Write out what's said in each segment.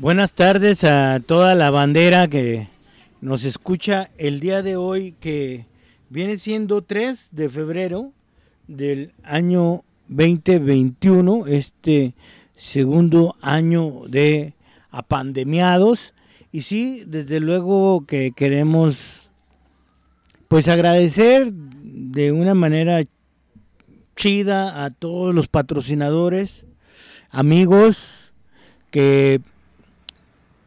Buenas tardes a toda la bandera que nos escucha el día de hoy que viene siendo 3 de febrero del año 2021, este segundo año de apandemiados. Y sí, desde luego que queremos pues agradecer de una manera chida a todos los patrocinadores, amigos que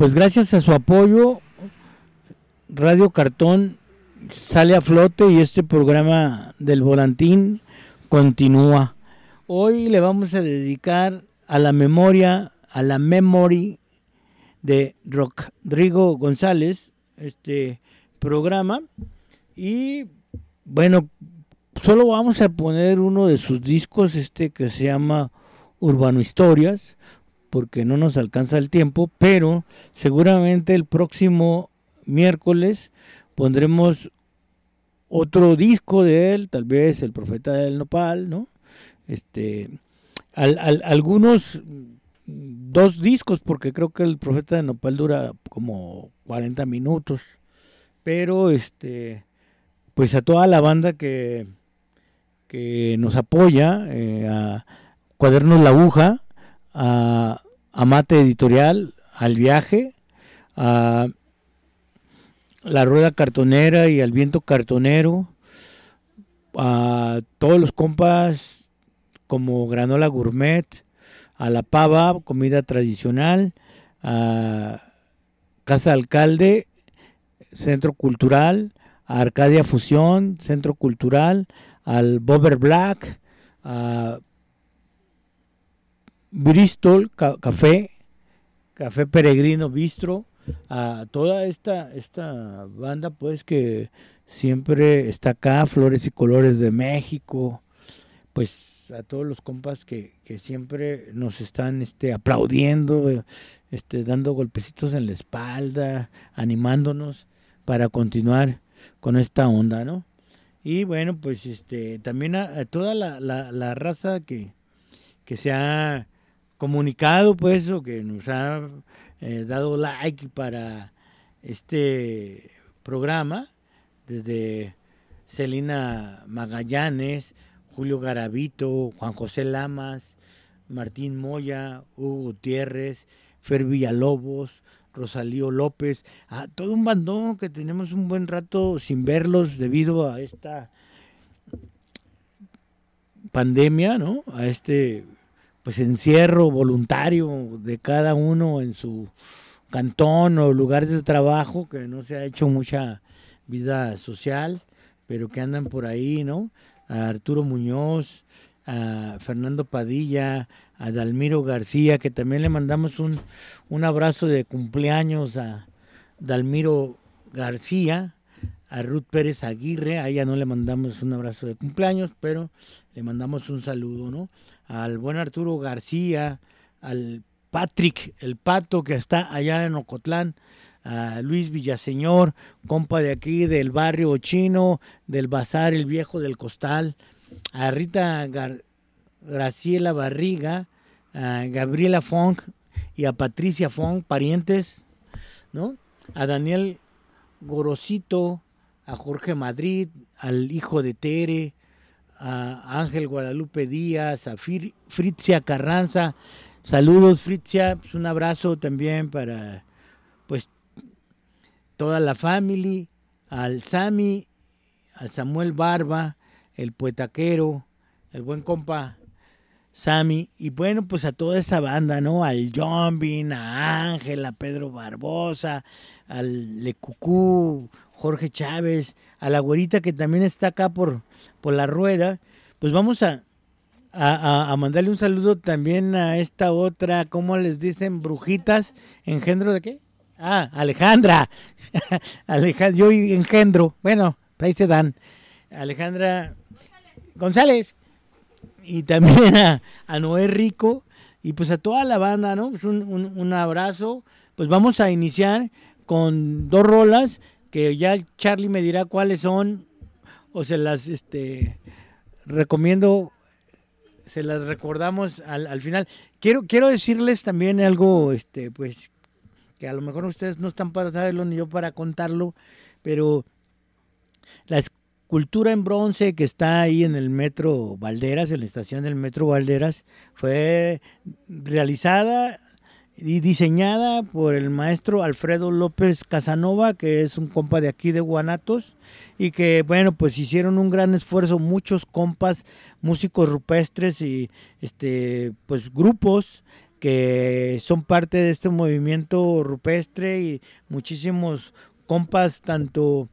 pues gracias a su apoyo, Radio Cartón sale a flote y este programa del volantín continúa. Hoy le vamos a dedicar a la memoria, a la memory de Rodrigo González, este programa. Y bueno, solo vamos a poner uno de sus discos, este que se llama Urbano Historias, porque no nos alcanza el tiempo, pero seguramente el próximo miércoles pondremos otro disco de él, tal vez El Profeta del Nopal, ¿no? Este, algunos dos discos, porque creo que El Profeta del Nopal dura como 40 minutos, pero este, pues a toda la banda que, que nos apoya, eh, a Cuadernos La Aguja, a, Mate Editorial, al viaje, a la rueda cartonera y al viento cartonero, a todos los compas como Granola Gourmet, a La Pava, comida tradicional, a Casa Alcalde, Centro Cultural, a Arcadia Fusión, Centro Cultural, al Bober Black, a Bristol Café, Café Peregrino Bistro, a toda esta, esta banda pues que siempre está acá, Flores y Colores de México, pues a todos los compas que, que siempre nos están este, aplaudiendo, este, dando golpecitos en la espalda, animándonos para continuar con esta onda, ¿no? Y bueno, pues este, también a, toda la, la, raza que, que se ha comunicado, pues, o que nos ha eh, dado like para este programa, desde Celina Magallanes, Julio Garavito, Juan José Lamas, Martín Moya, Hugo Gutiérrez, Fer Villalobos, Rosalío López, a todo un bandón que tenemos un buen rato sin verlos debido a esta pandemia, ¿no? A este pues encierro voluntario de cada uno en su cantón o lugares de trabajo, que no se ha hecho mucha vida social, pero que andan por ahí, ¿no? A Arturo Muñoz, a Fernando Padilla, a Dalmiro García, que también le mandamos un, un abrazo de cumpleaños a Dalmiro García, a Ruth Pérez Aguirre, a ella no le mandamos un abrazo de cumpleaños, pero le mandamos un saludo, ¿no? Al buen Arturo García, al Patrick, el pato que está allá en Ocotlán, a Luis Villaseñor, compa de aquí del barrio chino, del bazar El Viejo del Costal, a Rita Graciela Barriga, a Gabriela Funk y a Patricia Funk, parientes, ¿no? A Daniel Gorosito, a Jorge Madrid, al hijo de Tere, a Ángel Guadalupe Díaz, a Fritzia Carranza. Saludos Fritzia, pues un abrazo también para pues toda la familia, al Sami, al Samuel Barba, el poetaquero, el buen compa Sami, y bueno, pues a toda esa banda, ¿no? Al Jombin, a Ángel, a Pedro Barbosa, al Lecucú, Jorge Chávez, a la güerita que también está acá por, por la rueda, pues vamos a, a, mandarle un saludo también a esta otra, ¿cómo les dicen? Brujitas, engendro de qué? Ah, Alejandra. Alejandra, yo engendro. Bueno, ahí se dan. Alejandra González. Y también a, Noé Rico. Y pues a toda la banda, ¿no? Pues un, un abrazo. Pues vamos a iniciar con dos rolas que ya Charlie me dirá cuáles son o se las este recomiendo se las recordamos al, al, final. Quiero quiero decirles también algo este pues que a lo mejor ustedes no están para saberlo ni yo para contarlo pero la escultura en bronce que está ahí en el metro Valderas en la estación del metro Valderas fue realizada diseñada por el maestro Alfredo López Casanova, que es un compa de aquí de Guanatos, y que, bueno, pues hicieron un gran esfuerzo muchos compas, músicos rupestres y, este, pues grupos que son parte de este movimiento rupestre y muchísimos compas, tanto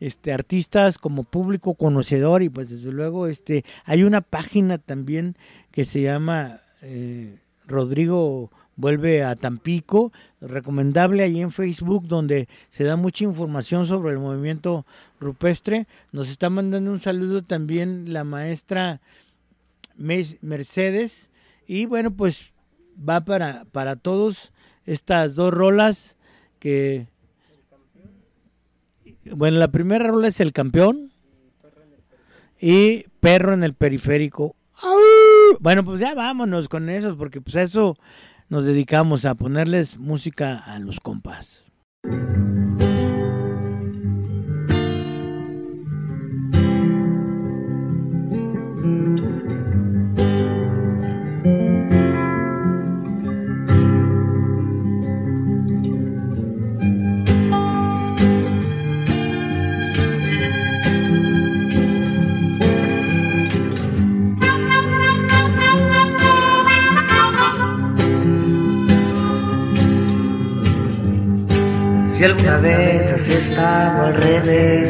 este artistas como público conocedor. Y pues desde luego este hay una página también que se llama eh, Rodrigo vuelve a Tampico, recomendable ahí en Facebook donde se da mucha información sobre el movimiento rupestre. Nos está mandando un saludo también la maestra Mercedes. Y bueno pues va para, para todos estas dos rolas que bueno la primera rola es el campeón y perro en el periférico. Bueno pues ya vámonos con esos porque pues eso nos dedicamos a ponerles música a los compas. Si alguna vez has estado al revés,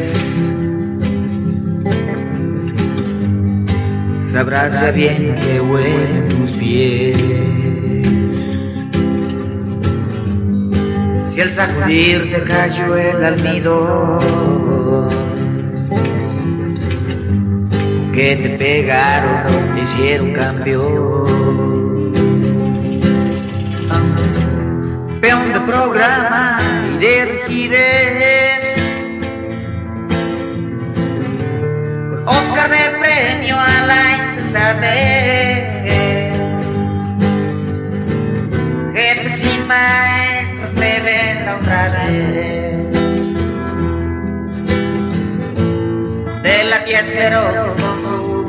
sabrás ya bien que huelen tus pies. Si al sacudir te cayó el almidón, que te pegaron, te hicieron campeón. Peón de programa de rigidez. Oscar de premio a la insensatez. Jefes y maestros me ven la otra vez. De la tía esclerosis con su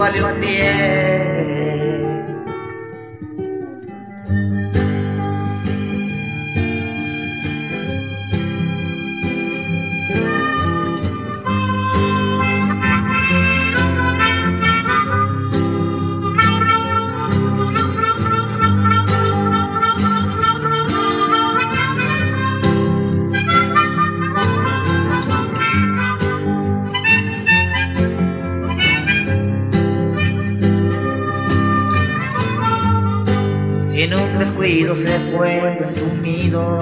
valiosidad. se fue entumido.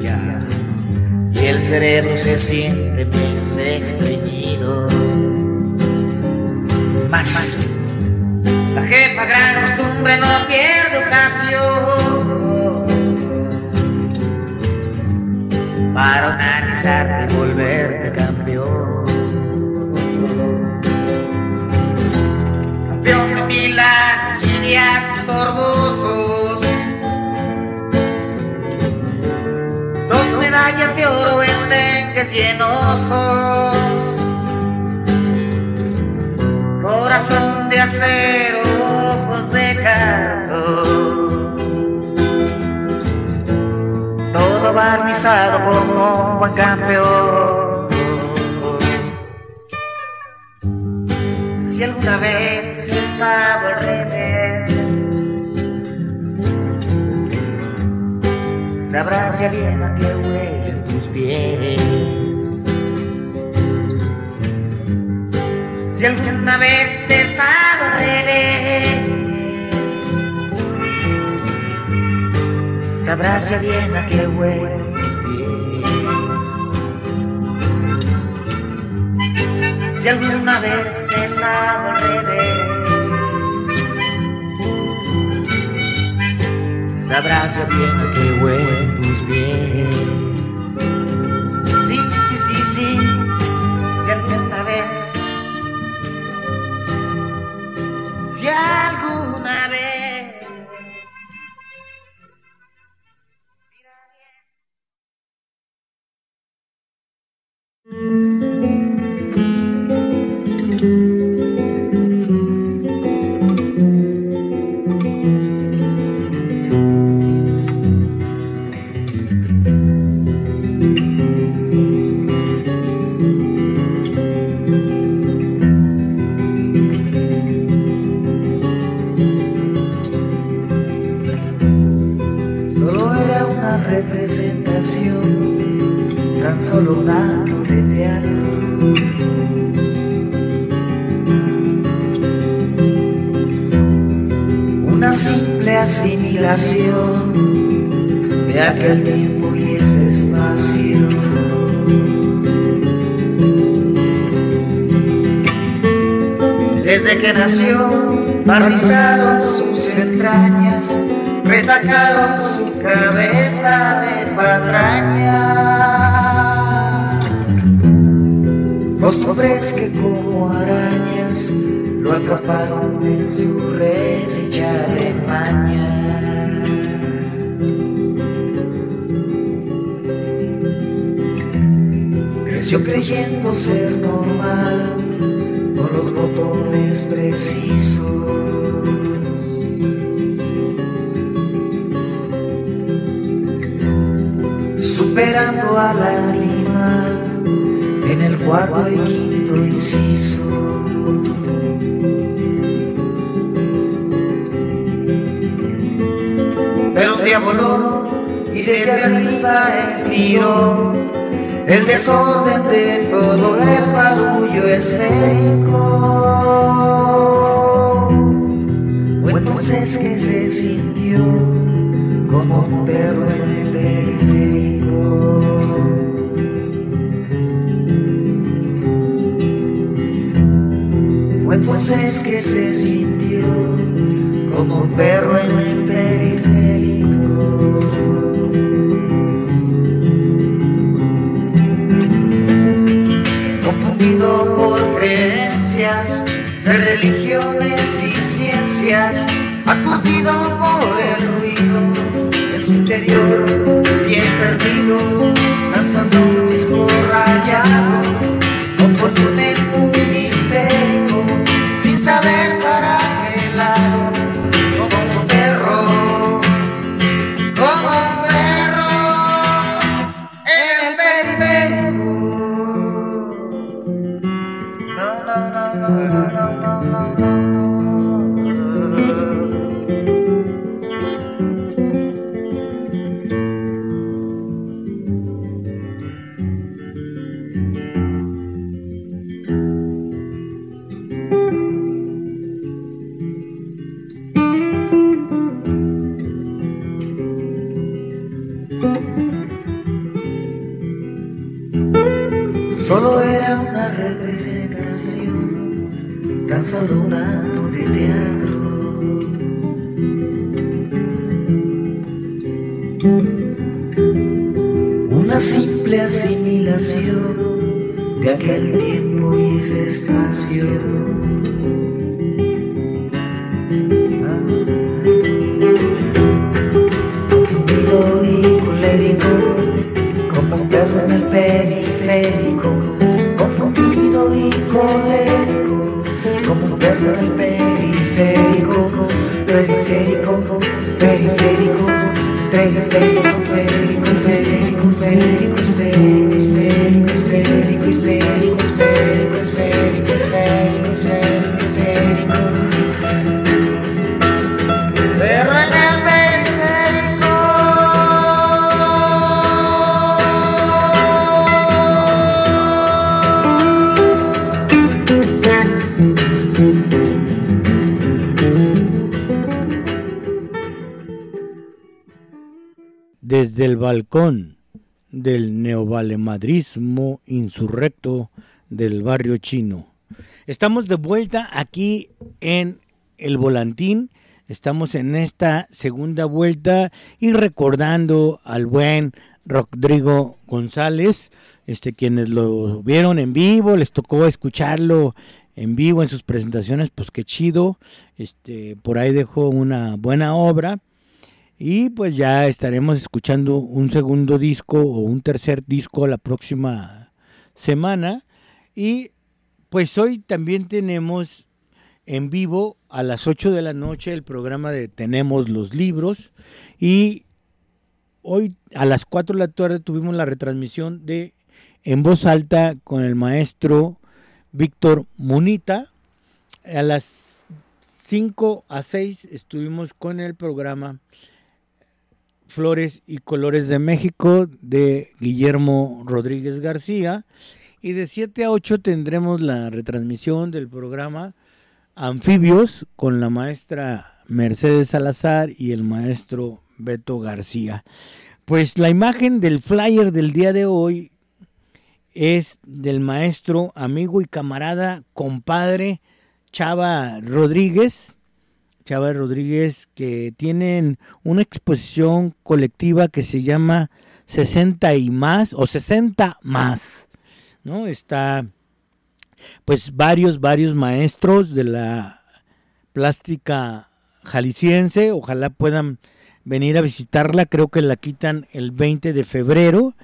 Ya, y el cerebro se siente menos estreñido. Más, la jefa gran costumbre no pierde ocasión para analizar y volverte campeón. Campeón de milagros días Dos medallas de oro en dengues llenosos. Corazón de acero, ojos de cartón. Todo barnizado como un buen campeón. Si alguna vez has estado al revés. Sabrás ya bien a qué huelen tus pies. Si alguna vez he estado al revés, sabrás ya bien a qué huele Si alguna vez he sabrás ya bien a qué huelen tus pies. Sí, sí, sí, sí, alguna vez, si alguna vez. Tan solo un acto de teatro. Una simple asimilación de aquel tiempo y ese espacio. Desde que nació, barnizaron sus entrañas, retacaron su cabeza de patraña. Los pobres que como arañas lo atraparon en su red hecha de maña. Creció creyendo ser normal con los botones precisos. Superando al animal en el cuarto y quinto inciso. Pero un día y desde arriba él miró el desorden de todo el barullo esférico. Fue entonces que se sintió como un perro en entonces que se sintió como un perro en el periférico. confundido por creencias de religiones y ciencias, aturdido por el ruido de su interior, bien perdido, lanzando un disco rayado, natural. Desde el balcón del neovalemadrismo insurrecto del barrio chino. Estamos de vuelta aquí en el volantín. Estamos en esta segunda vuelta y recordando al buen Rodrigo González, este quienes lo vieron en vivo, les tocó escucharlo en vivo en sus presentaciones, pues qué chido. Este, por ahí dejó una buena obra. Y pues ya estaremos escuchando un segundo disco o un tercer disco la próxima semana. Y pues hoy también tenemos en vivo a las 8 de la noche el programa de Tenemos los libros. Y hoy a las 4 de la tarde tuvimos la retransmisión de En voz alta con el maestro Víctor Munita. A las 5 a 6 estuvimos con el programa Flores y Colores de México de Guillermo Rodríguez García. Y de 7 a 8 tendremos la retransmisión del programa Anfibios con la maestra Mercedes Salazar y el maestro Beto García. Pues la imagen del flyer del día de hoy es del maestro, amigo y camarada, compadre Chava Rodríguez. Chava Rodríguez, que tienen una exposición colectiva que se llama 60 y más, o 60 más, ¿no? Está, pues, varios, varios maestros de la plástica jalisciense, ojalá puedan venir a visitarla, creo que la quitan el 20 de febrero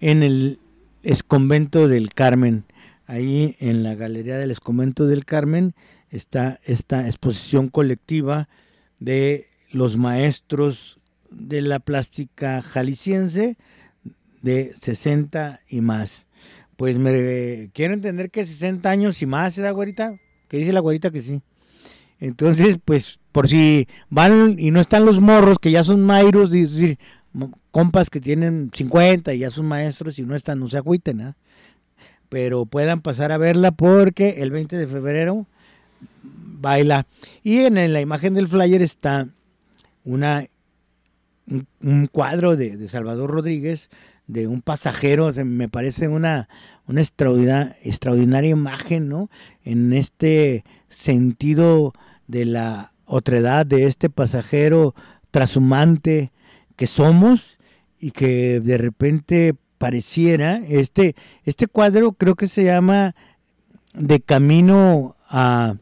en el Esconvento del Carmen. Ahí en la Galería del Esconvento del Carmen está esta exposición colectiva de los maestros de la plástica jalisciense de 60 y más. Pues me quiero entender que 60 años y más, ¿es la güerita? Que dice la güerita que sí. Entonces, pues, por si van y no están los morros, que ya son mairos, decir, compas que tienen 50 y ya son maestros y no están, no se agüiten, ¿eh? pero puedan pasar a verla porque el 20 de febrero baila. Y en, la imagen del flyer está una, un, cuadro de, Salvador Rodríguez de un pasajero, me parece una, una extraordinaria, imagen, ¿no? En este sentido de la otredad de este pasajero trashumante que somos y que de repente pareciera, este, este cuadro creo que se llama De Camino a,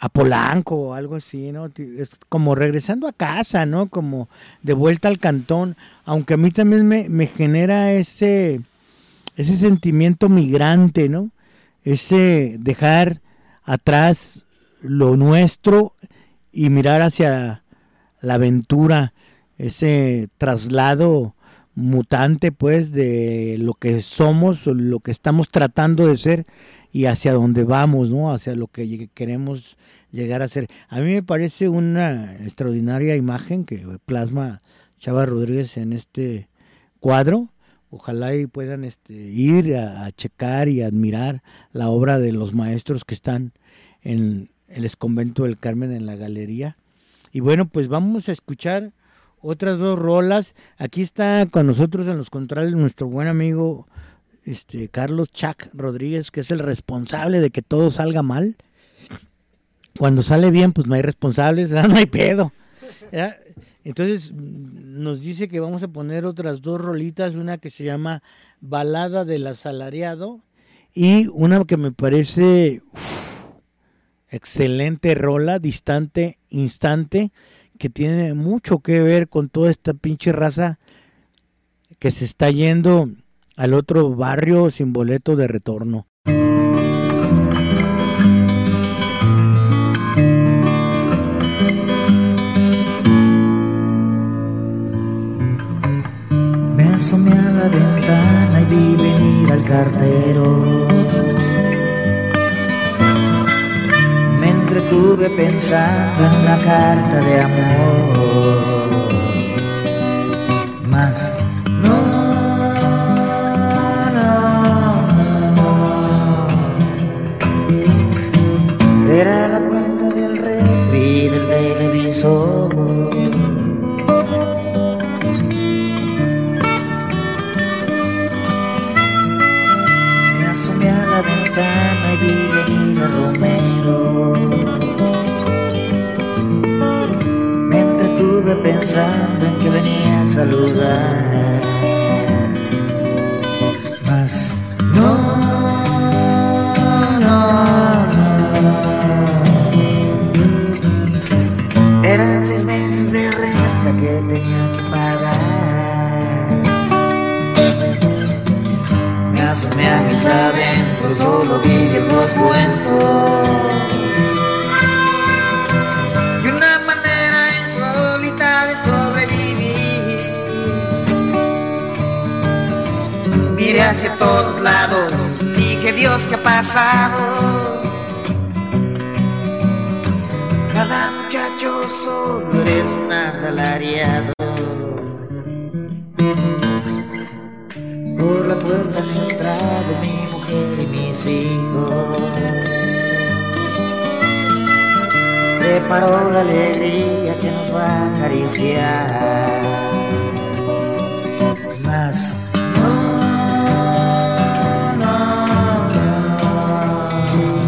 a Polanco o algo así, ¿no? Es como regresando a casa, ¿no? Como de vuelta al cantón, aunque a mí también me, me genera ese, ese sentimiento migrante, ¿no? Ese dejar atrás lo nuestro y mirar hacia la aventura ese traslado mutante pues de lo que somos, lo que estamos tratando de ser y hacia dónde vamos, ¿no? Hacia lo que queremos llegar a ser. A mí me parece una extraordinaria imagen que plasma Chava Rodríguez en este cuadro. Ojalá y puedan este, ir a, checar y admirar la obra de los maestros que están en el Esconvento del Carmen en la galería. Y bueno, pues vamos a escuchar otras dos rolas. Aquí está con nosotros en los controles nuestro buen amigo este Carlos Chac Rodríguez, que es el responsable de que todo salga mal. Cuando sale bien, pues no hay responsables, no hay pedo. Entonces nos dice que vamos a poner otras dos rolitas, una que se llama Balada del Asalariado y una que me parece excelente rola, distante, instante, que tiene mucho que ver con toda esta pinche raza que se está yendo al otro barrio sin boleto de retorno. Me asomé a la ventana y vi venir al cartero estuve pensando en una carta de amor. Mas Era la cuenta del refri del televisor. Me asomé a la ventana y vi venir a Romero. Me entretuve pensando en que venía a saludar. Preparó la alegría que nos va a acariciar. Mas no, no, no.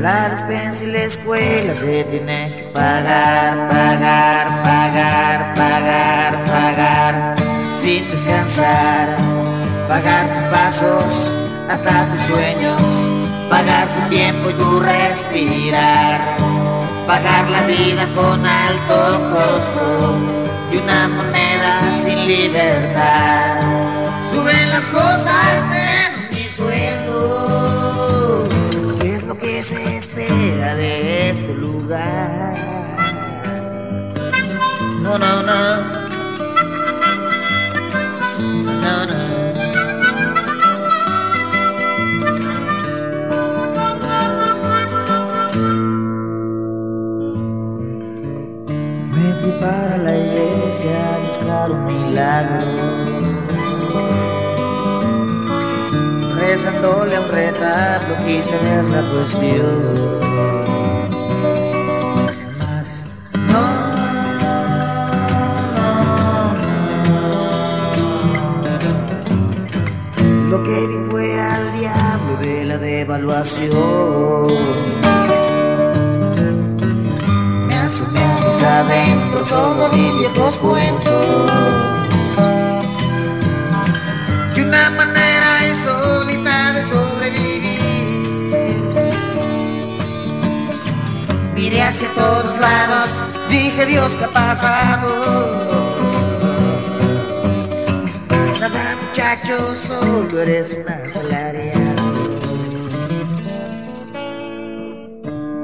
La despensa y la escuela se tienen que pagar, pagar, pagar, pagar, pagar, sin descansar. Pagar tus pasos hasta tus sueños, pagar tu tiempo y tu respirar. Pagar la vida con alto costo y una moneda sin libertad. Suben las cosas menos mi sueldo. ¿Qué es lo que se espera de este lugar? No, no. No, Para la iglesia a buscar un milagro. Rezándole a un retrato quise ver la cuestión. No, no. Lo que vi fue al diablo de la devaluación. Me asomé a mis adentros, solo vi viejos cuentos. Y una manera insólita de sobrevivir. Miré hacia todos lados, dije Dios, ¿qué ha pasado? Nada muchacho, solo eres un asalariado.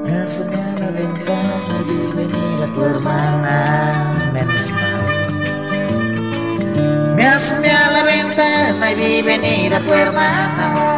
Me asomé a la ventana y vi venir a tu hermana, Me asomé a la ventana y vi venir a tu hermana.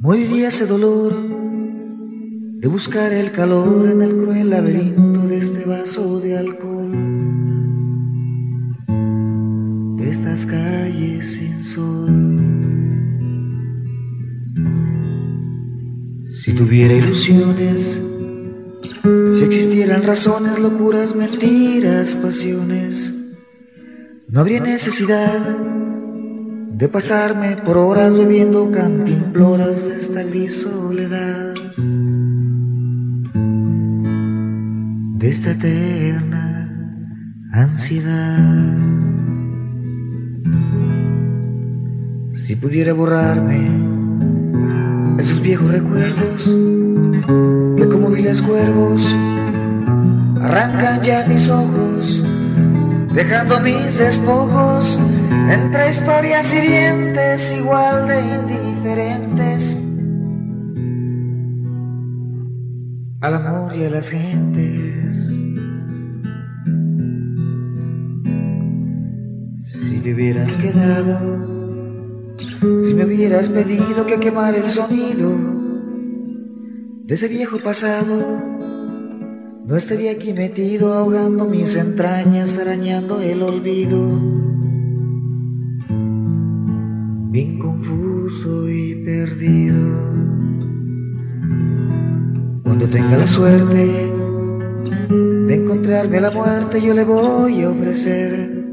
Moriría ese dolor de buscar el calor en el cruel laberinto de este vaso de alcohol, de estas calles sin sol. Si tuviera ilusiones, si existieran razones, locuras, mentiras, pasiones, no habría necesidad de pasarme por horas bebiendo cantimploras de esta gris soledad, de esta eterna ansiedad. Si pudiera borrarme esos viejos recuerdos que como viles cuervos arrancan ya mis ojos dejando mis despojos entre historias hirientes igual de indiferentes al amor y a las gentes. Si te hubieras quedado, si me hubieras pedido que quemara el sonido de ese viejo pasado, no estaría aquí metido ahogando mis entrañas, arañando el olvido. Bien confuso y perdido. Cuando tenga la suerte de encontrarme a la muerte, yo le voy a ofrecer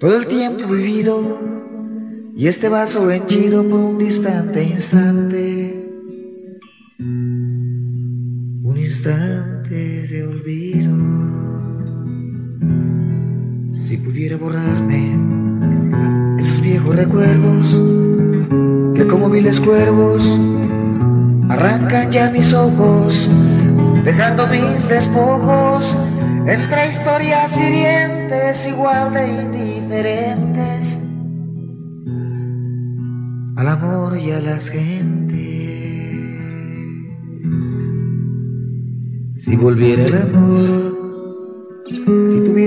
todo el tiempo vivido y este vaso henchido por un distante instante. Un instante Si pudiera borrarme esos viejos recuerdos que como miles cuervos arrancan ya mis ojos, dejando mis despojos entre historias hirientes igual de indiferentes al amor y a las gentes. Si volviera el amor,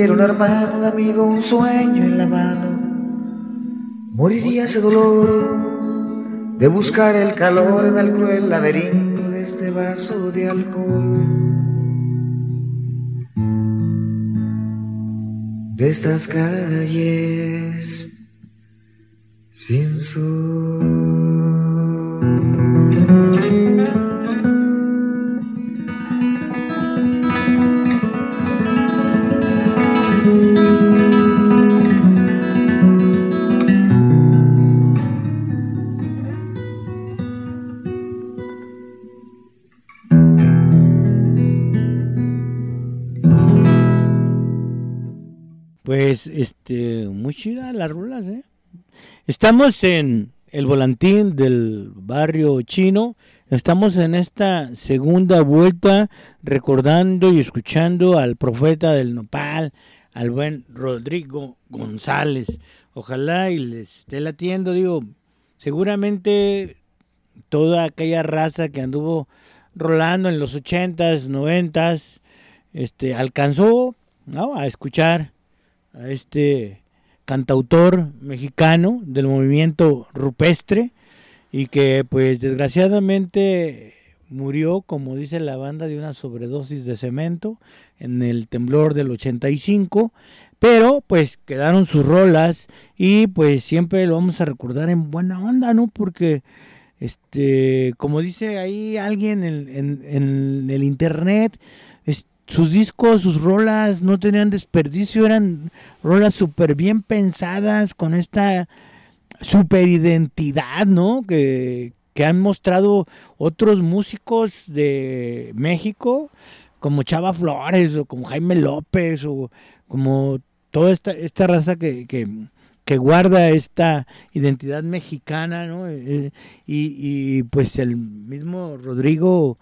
un hermano, un amigo, un sueño en la mano, moriría ese dolor de buscar el calor en el cruel laberinto de este vaso de alcohol. De estas calles sin sol. Pues, este, muy las rulas, ¿eh? Estamos en el volantín del barrio chino. Estamos en esta segunda vuelta recordando y escuchando al profeta del nopal, al buen Rodrigo González. Ojalá y les esté latiendo, digo, seguramente toda aquella raza que anduvo rolando en los ochentas, noventas, este, alcanzó a escuchar a este cantautor mexicano del movimiento rupestre y que pues desgraciadamente murió, como dice la banda, de una sobredosis de cemento en el temblor del 85, pero pues quedaron sus rolas y pues siempre lo vamos a recordar en buena onda, ¿no? Porque este, como dice ahí alguien en, en el internet, sus discos, sus rolas no tenían desperdicio, eran rolas súper bien pensadas con esta super identidad, ¿no? Que, que han mostrado otros músicos de México, como Chava Flores o como Jaime López o como toda esta, esta raza que, que, que guarda esta identidad mexicana, ¿no? Eh, y, y pues el mismo Rodrigo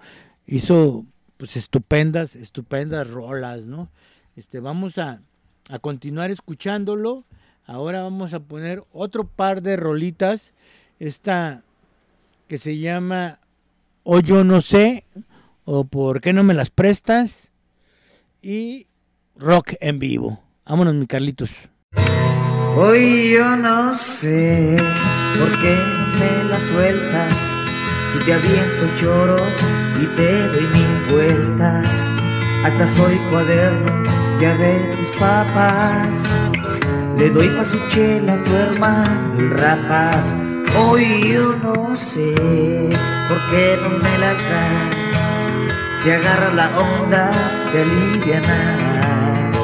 hizo pues estupendas, estupendas rolas, ¿no? Este, vamos a, a continuar escuchándolo. Ahora vamos a poner otro par de rolitas. Esta que se llama O yo no sé, o por qué no me las prestas. Y rock en vivo. Vámonos, mi Carlitos. Hoy yo no sé por qué me las sueltas si te aviento choros y te doy mil vueltas, hasta soy cuaderno ya de tus papas. Le doy pa' su chela a tu hermano el rapaz. Hoy yo no sé por qué no me las das. Si agarras la onda te alivianas.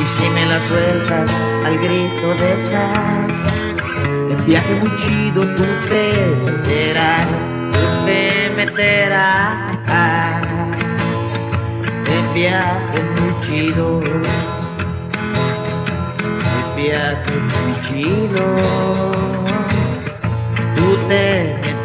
Y si me las sueltas al grito de esas, el viaje muy chido tú te te meterás en viaje muy chido, en viaje muy chido, tú te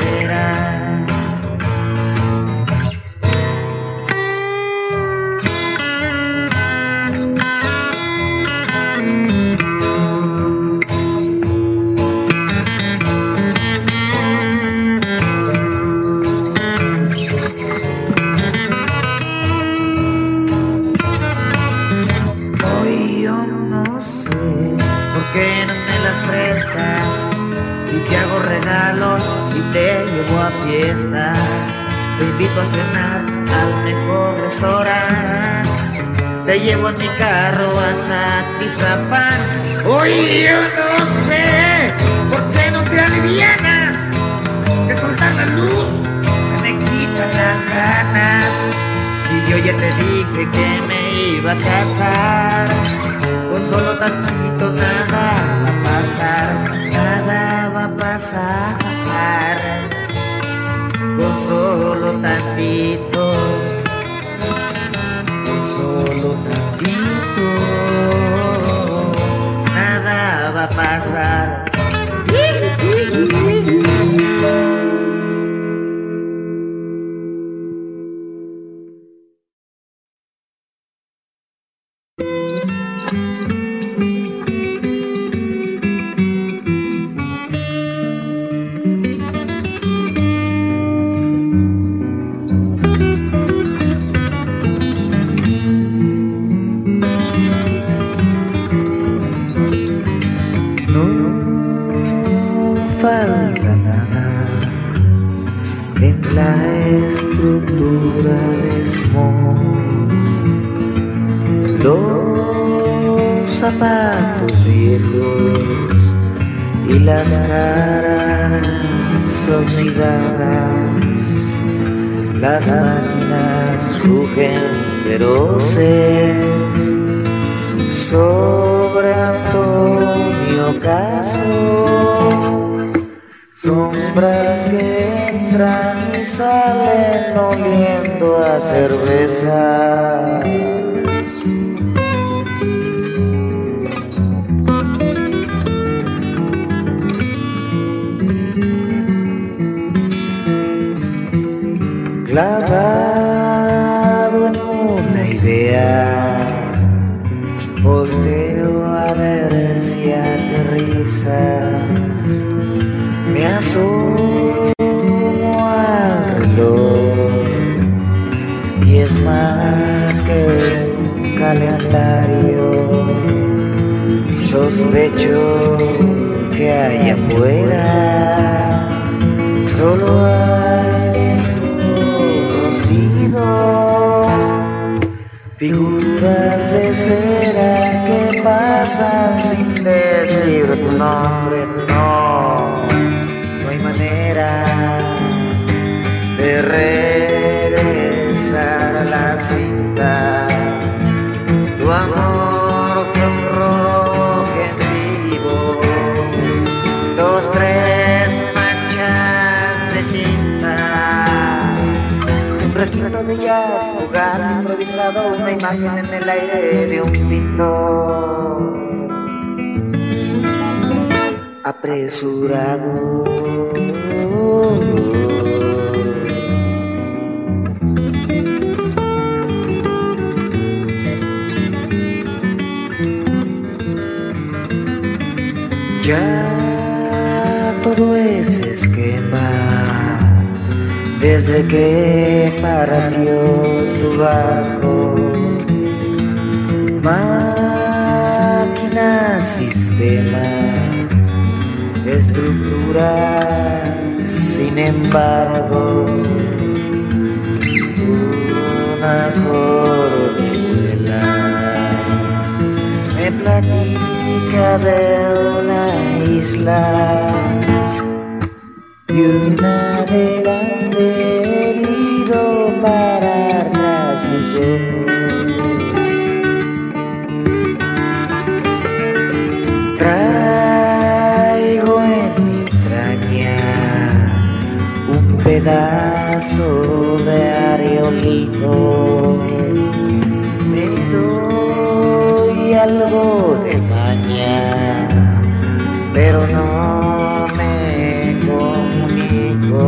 a cenar al mejor restaurante. Te llevo en mi carro hasta Tizapán. Hoy yo no sé por qué no te alivianas de soltar la luz. Se me quitan las ganas. Si yo ya te dije que me iba a casar, con solo tantito nada va a pasar, nada va a pasar. Solo tantito, en la estructura de Small. Los zapatos viejos y las caras oxidadas, las máquinas rugen feroces sobre Antonio Caso. Sombras que entran y salen oliendo a cerveza. Clavado en una idea Volteo a ver si aterrizas. Figuras de cera que pasan sin decir tu nombre, improvisado, una imagen en el aire de un pintor apresurado. Ya todo es esquema desde que partió tu barco. Máquinas, sistemas, estructuras, sin embargo, una cordialidad me platica de una isla y un areolito. Me doy algo de maña, pero no me comunico.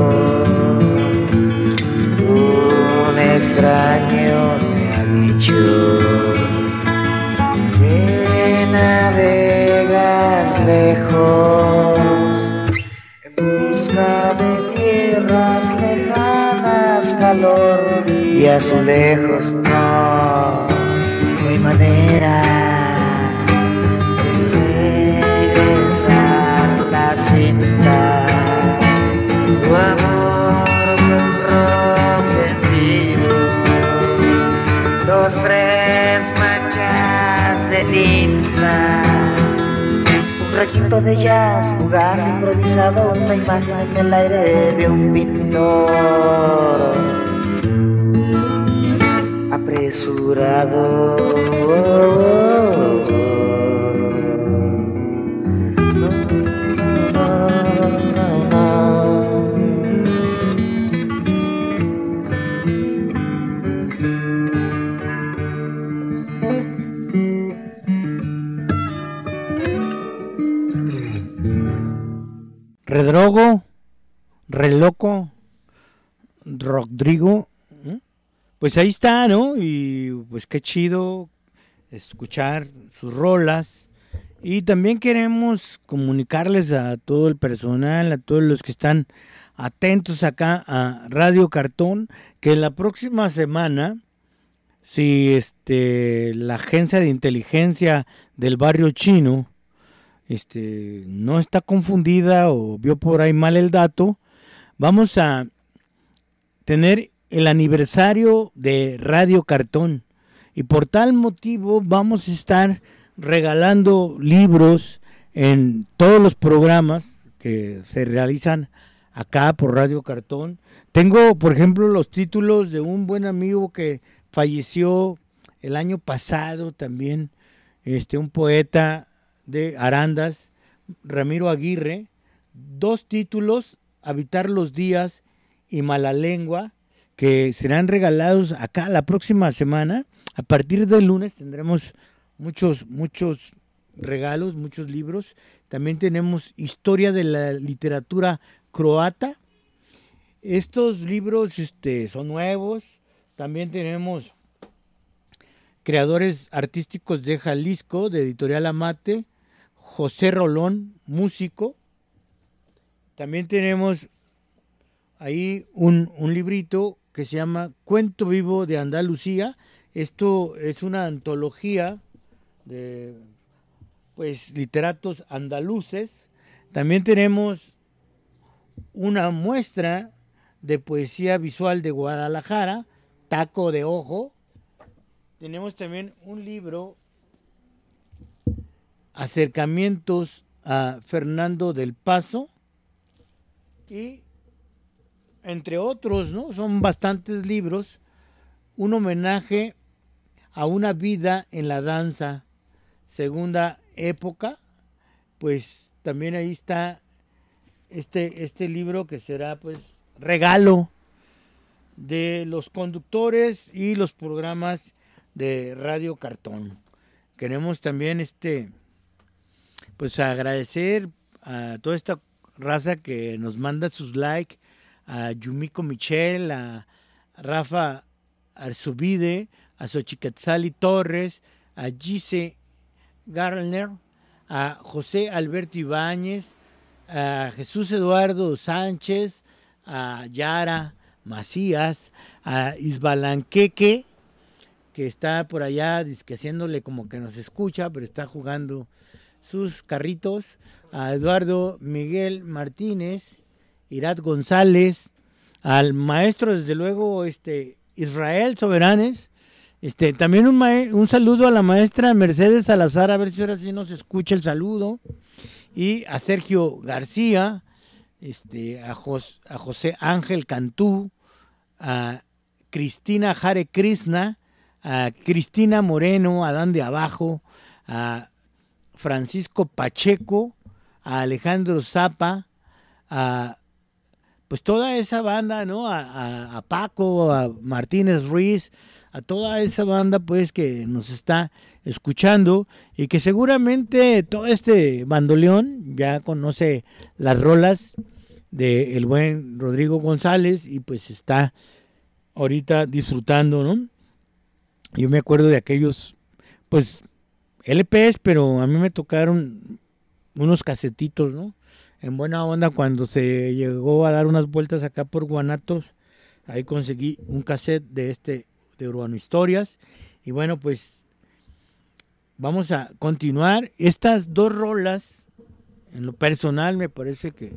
Un extraño azulejos, no, no hay manera de regresar la cinta. Tu amor con rock en vivo, dos, tres manchas de tinta. Un requinto de jazz fugaz improvisado, una imagen en el aire de un pintor apresurado. Redrogo, Reloco, Rodrigo, pues ahí está, ¿no? Y pues qué chido escuchar sus rolas. Y también queremos comunicarles a todo el personal, a todos los que están atentos acá a Radio Cartón, que la próxima semana, si este la agencia de inteligencia del barrio chino este, no está confundida o vio por ahí mal el dato, vamos a tener el aniversario de Radio Cartón. Y por tal motivo vamos a estar regalando libros en todos los programas que se realizan acá por Radio Cartón. Tengo, por ejemplo, los títulos de un buen amigo que falleció el año pasado también, este, un poeta de Arandas, Ramiro Aguirre, dos títulos, Habitar los días y Mala Lengua, que serán regalados acá la próxima semana. A partir del lunes tendremos muchos, muchos regalos, muchos libros. También tenemos Historia de la Literatura Croata. Estos libros este, son nuevos. También tenemos Creadores Artísticos de Jalisco, de Editorial Amate. José Rolón, músico. También tenemos ahí un, un librito que se llama Cuento Vivo de Andalucía. Esto es una antología de pues literatos andaluces. También tenemos una muestra de poesía visual de Guadalajara, Taco de Ojo. Tenemos también un libro, Acercamientos a Fernando del Paso. Y entre otros, ¿no? Son bastantes libros, un homenaje a una vida en la danza, segunda época, pues también ahí está este, este libro que será pues regalo de los conductores y los programas de Radio Cartón. Queremos también este pues agradecer a toda esta raza que nos manda sus likes a Yumiko Michel, a Rafa Arzubide, a Xochicatzali Torres, a Gise Garner, a José Alberto Ibáñez, a Jesús Eduardo Sánchez, a Yara Macías, a Isbalanqueque, que está por allá haciéndole como que nos escucha, pero está jugando sus carritos, a Eduardo Miguel Martínez, Irat González, al maestro, desde luego, este Israel Soberanes. Este, también un, saludo a la maestra Mercedes Salazar, a ver si ahora sí nos escucha el saludo. Y a Sergio García, este, a, a José Ángel Cantú, a Cristina Jare Krishna, a Cristina Moreno, a Dan de Abajo, a Francisco Pacheco, a Alejandro Zapa, a pues toda esa banda, ¿no? A, Paco, a Martínez Ruiz, a toda esa banda pues que nos está escuchando y que seguramente todo este bandoleón ya conoce las rolas del el buen Rodrigo González y pues está ahorita disfrutando, ¿no? Yo me acuerdo de aquellos, pues, LPs, pero a mí me tocaron unos casetitos, ¿no? En buena onda cuando se llegó a dar unas vueltas acá por Guanatos. Ahí conseguí un cassette de este de Urbano Historias. Y bueno, pues vamos a continuar. Estas dos rolas, en lo personal, me parece que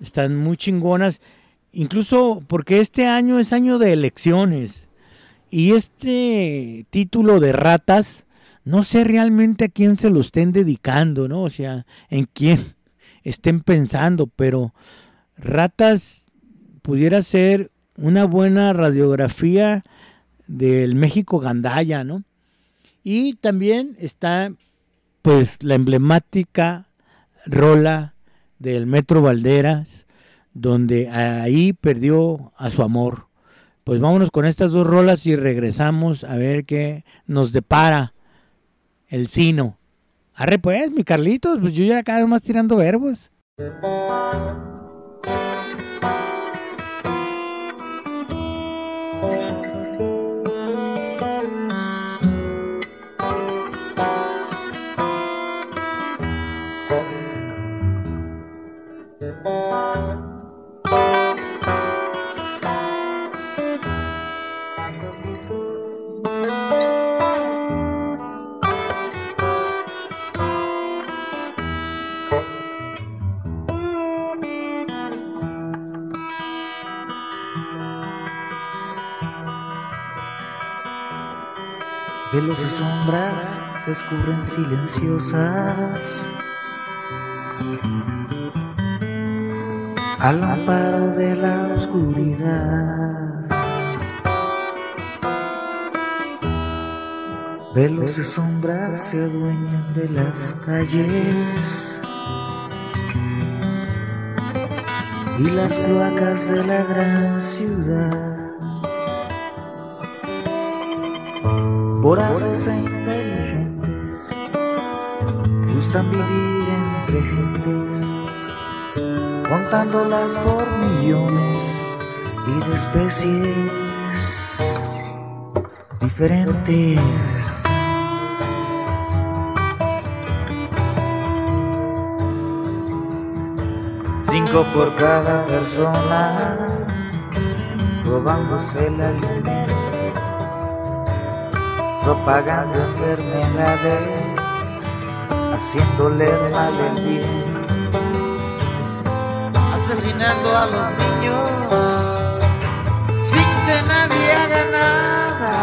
están muy chingonas. Incluso porque este año es año de elecciones. Y este título de ratas no sé realmente a quién se lo estén dedicando, ¿no? O sea, en quién estén pensando, pero Ratas pudiera ser una buena radiografía del México Gandaya, ¿no? Y también está pues la emblemática rola del Metro Valderas, donde ahí perdió a su amor. Pues vámonos con estas dos rolas y regresamos a ver qué nos depara el sino. Arre pues, mi Carlitos, pues yo ya vez más tirando verbos. Velos y sombras se escurren silenciosas al amparo de la oscuridad. Velos y sombras se adueñan de las calles y las cloacas de la gran ciudad. Voraces e inteligentes, gustan vivir entre gentes, contándolas por millones y de especies diferentes. Cinco por cada persona, robándose la luna propagando enfermedades, haciéndole mal el bien, asesinando a los niños sin que nadie haga nada,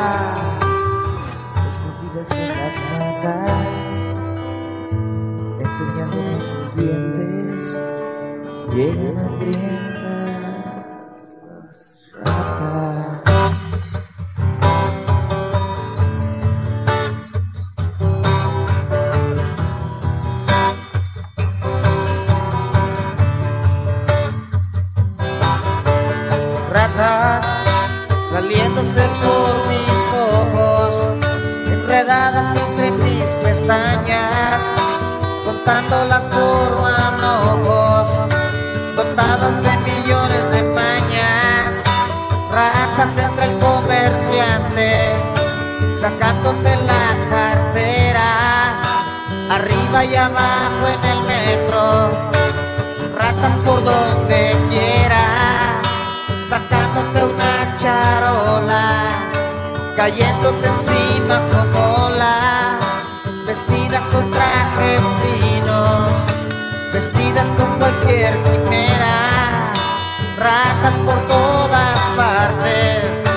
escondidas en las notas, enseñándonos sus dientes, llegan hambrientas arriba y abajo en el metro, ratas por donde quiera sacándote una charola, cayéndote encima como ola, vestidas con trajes finos, vestidas con cualquier quimera, ratas por todas partes,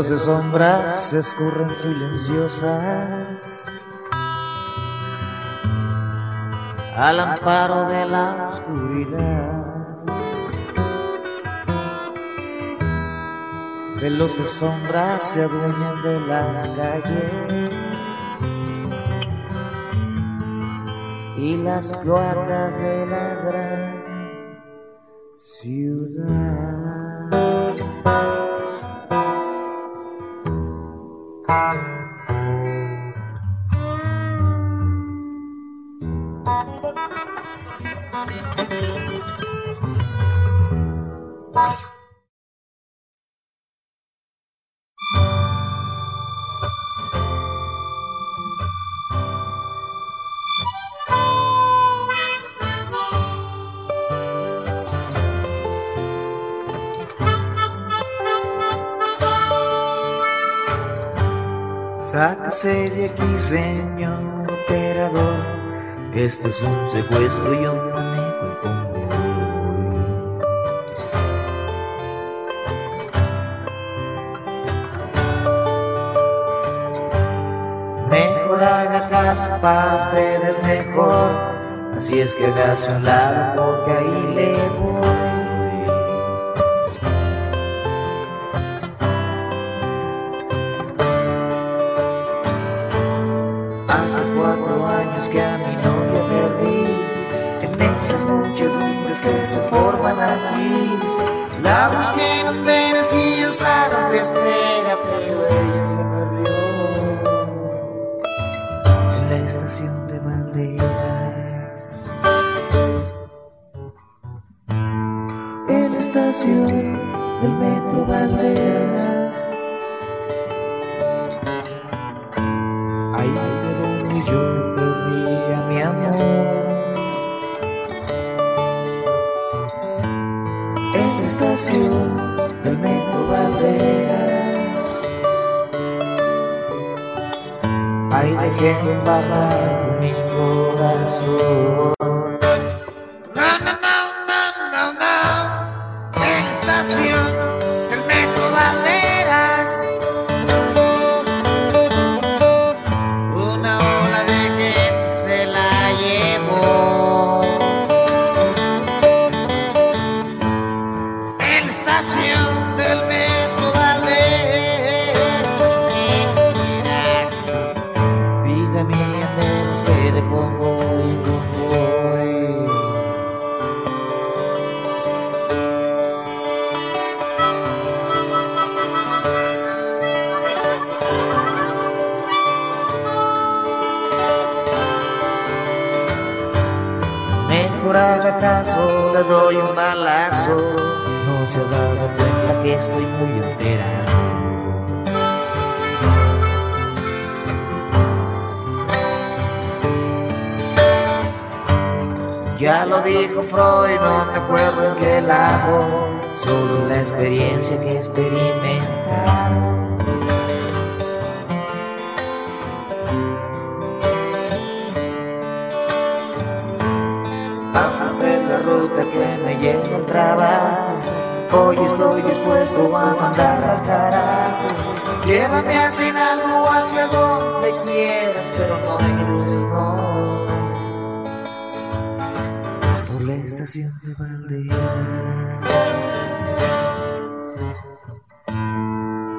Velos de sombras se escurren silenciosas al amparo de la oscuridad. Veloces sombras se adueñan de las calles y las cloacas de la gran señor operador, que este es un secuestro y yo manejo el convoy. Mejor haga caso para ustedes mejor, así es que hágase un lado porque ahí le voy. Que se forman aquí. La busqué en andenes y Ya lo dijo Freud, no me acuerdo en qué lado, solo la experiencia que he experimentado. Vamos de la ruta que me lleva al trabajo. Hoy estoy dispuesto a mandar al carajo. Llévame hacia algo hacia donde quieras, pero no hay luces, no. De.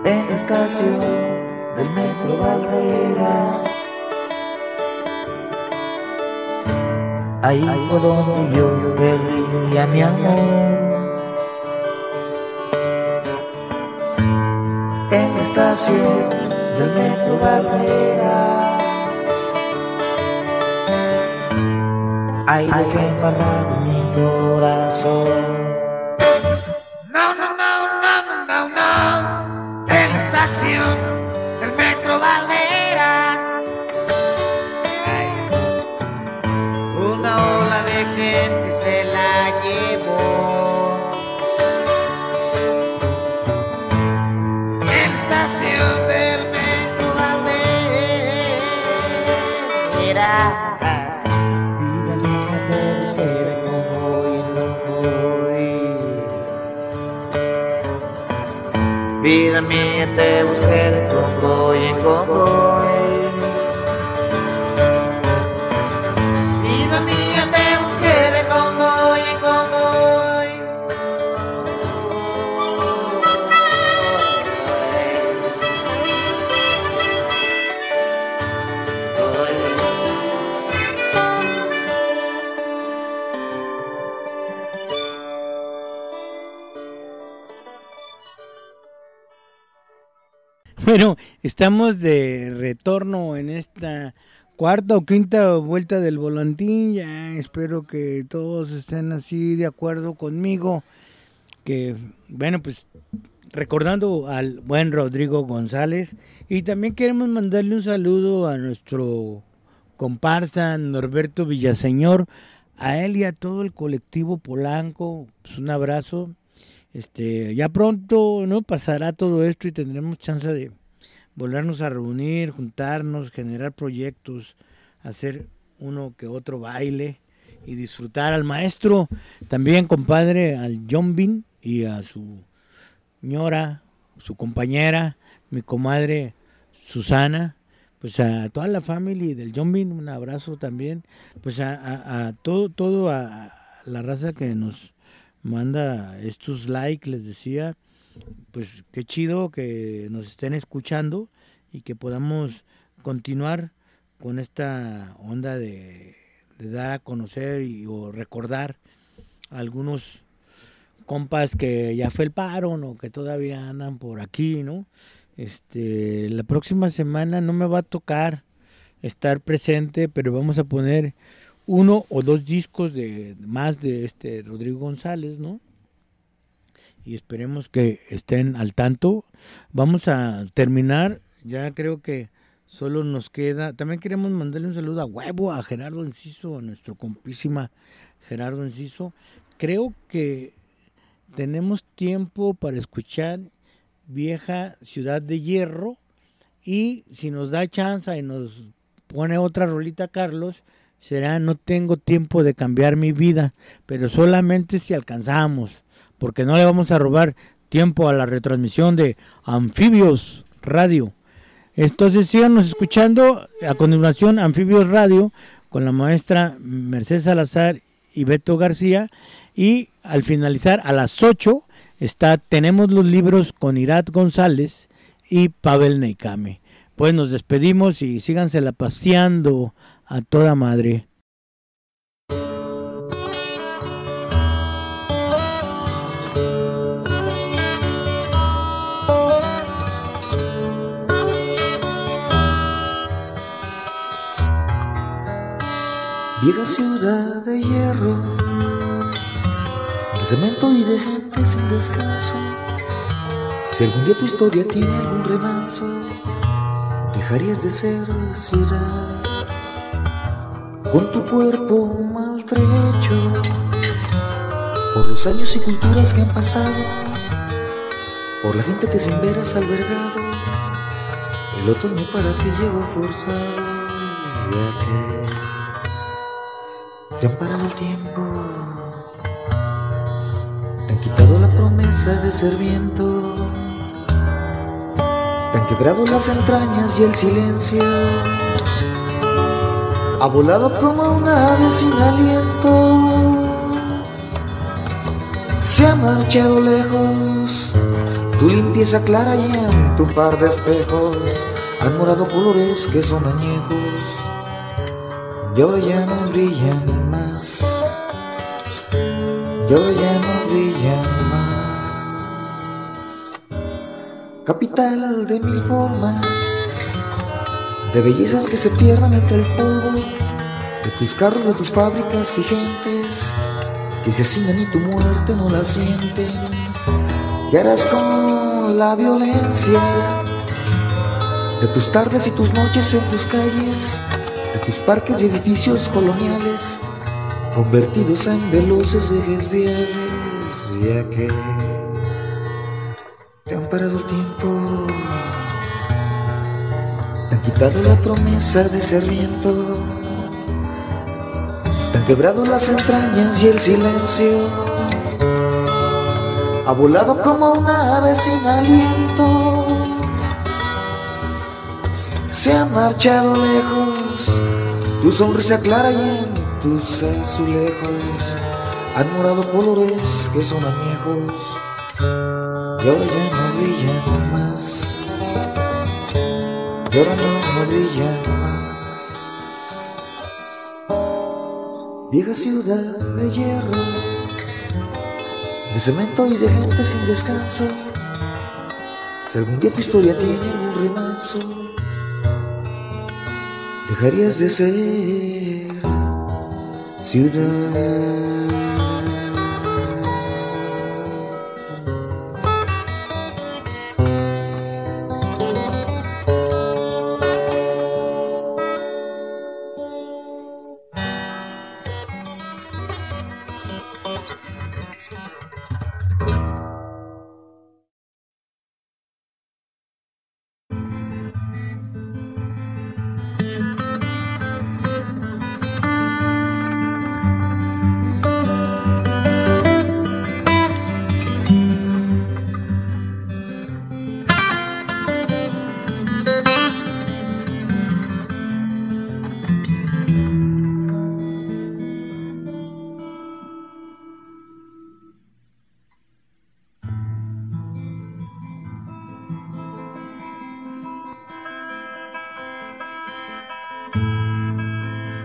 En la estación del metro Valderas. Ahí fue donde yo perdí a mi amor. En la estación del metro Valderas. Ahí dejé embarrado mi corazón. Bueno, estamos de retorno en esta cuarta o quinta vuelta del volantín. Ya espero que todos estén así de acuerdo conmigo. Que, bueno, pues recordando al buen Rodrigo González. Y también queremos mandarle un saludo a nuestro comparsa Norberto Villaseñor, a él y a todo el colectivo Polanco. Pues un abrazo. Este, ya pronto no pasará todo esto y tendremos chance de volvernos a reunir, juntarnos, generar proyectos, hacer uno que otro baile y disfrutar al maestro, también compadre, al John Bin y a su señora, su compañera, mi comadre Susana, pues a toda la familia del John Bin, un abrazo también, pues a, a todo, todo a la raza que nos manda estos likes, les decía, pues qué chido que nos estén escuchando y que podamos continuar con esta onda de, dar a conocer y, o recordar algunos compas que ya fue el paro o que todavía andan por aquí, ¿no? Este, la próxima semana no me va a tocar estar presente, pero vamos a poner uno o dos discos de más de este Rodrigo González, ¿no? Y esperemos que estén al tanto. Vamos a terminar, ya creo que solo nos queda, también queremos mandarle un saludo a huevo a Gerardo Enciso, a nuestro compísima Gerardo Enciso. Creo que tenemos tiempo para escuchar Vieja Ciudad de Hierro y si nos da chance y nos pone otra rolita Carlos, será No tengo tiempo de cambiar mi vida, pero solamente si alcanzamos porque no le vamos a robar tiempo a la retransmisión de Anfibios Radio. Entonces síganos escuchando a continuación Anfibios Radio con la maestra Mercedes Salazar y Beto García y al finalizar a las 8 está Tenemos los libros con Irat González y Pavel Neikame. Pues nos despedimos y sígansela paseando a toda madre. Vieja ciudad de hierro, de cemento y de gente sin descanso. Si algún día tu historia tiene algún remanso, dejarías de ser ciudad. Con tu cuerpo maltrecho, por los años y culturas que han pasado, por la gente que sin ver has albergado, el otoño para que llegó forzado, ya que te han parado el tiempo, te han quitado la promesa de ser viento, te han quebrado las entrañas y el silencio, ha volado como una ave sin aliento, se ha marchado lejos, tu limpieza clara y en tu par de espejos. Han morado colores que son añejos. Y ahora ya no brillan yo ya no brillan más. Capital de mil formas, de bellezas que se pierdan entre el polvo, de tus carros, de tus fábricas y gentes que se asignan y tu muerte no la sienten. Y harás con la violencia de tus tardes y tus noches en tus calles de tus parques y edificios coloniales convertidos en veloces ejes viales, ya que te han parado el tiempo, te han quitado la promesa de ser viento, te han quebrado las entrañas y el silencio, ha volado como una ave sin aliento, se ha marchado lejos tu sonrisa clara y en tus azulejos han morado colores que son añejos y ahora ya no brillan más. Y ahora no, no brillan. Vieja ciudad de hierro, de cemento y de gente sin descanso. Si algún día tu historia tiene un remanso, dejarías de ser ciudad.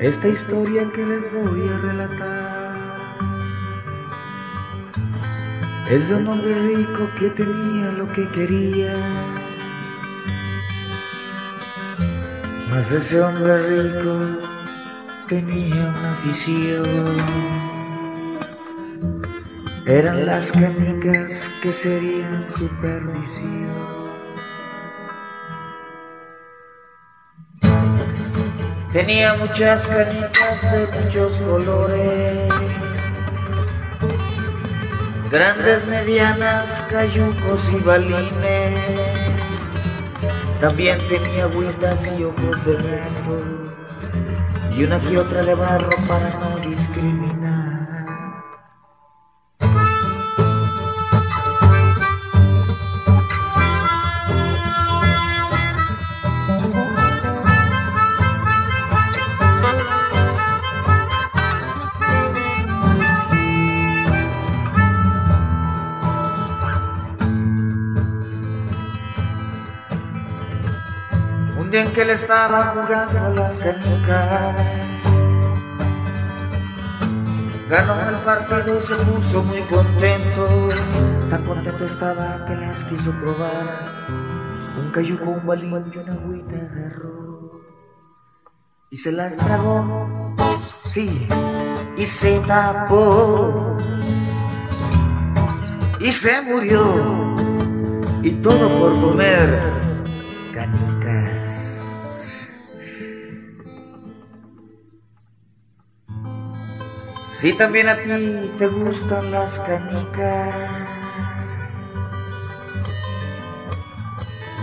Esta historia que les voy a relatar es de un hombre rico que tenía lo que quería. Mas ese hombre rico tenía una afición. Eran las canicas que serían su perdición. Tenía muchas canicas de muchos colores, grandes, medianas, cayucos y balines. También tenía agüitas y ojos de gato, y una que otra de barro para no discriminar. En que le estaba jugando las canicas. Ganó el partido se puso muy contento. Tan contento estaba que las quiso probar. Un cayuco, un balín y una agüita agarró. Y se las tragó, sí, y se tapó. Y se murió. Y todo por comer Si también a ti te gustan las canicas.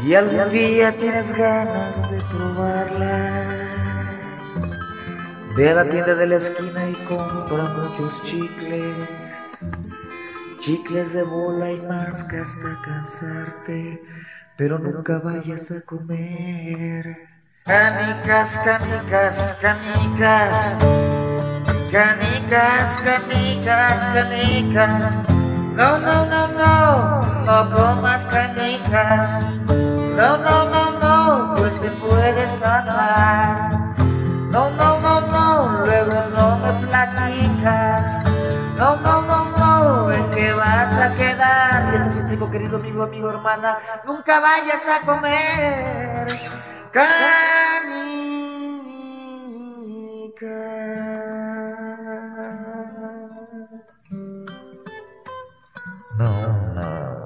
Y algún día tienes ganas de probarlas, ve a la tienda de la esquina y compra muchos chicles, chicles de bola y que hasta cansarte, pero nunca vayas a comer. Canicas, canicas, canicas Canicas, canicas, canicas. No, no, no, no, no comas canicas. No, no, no, no, pues te puedes matar. No, no, no, no, luego no me platicas. No, no, no, no, en qué vas a quedar. Yo te suplico, querido amigo, amigo, hermana, nunca vayas a comer canicas. no, no.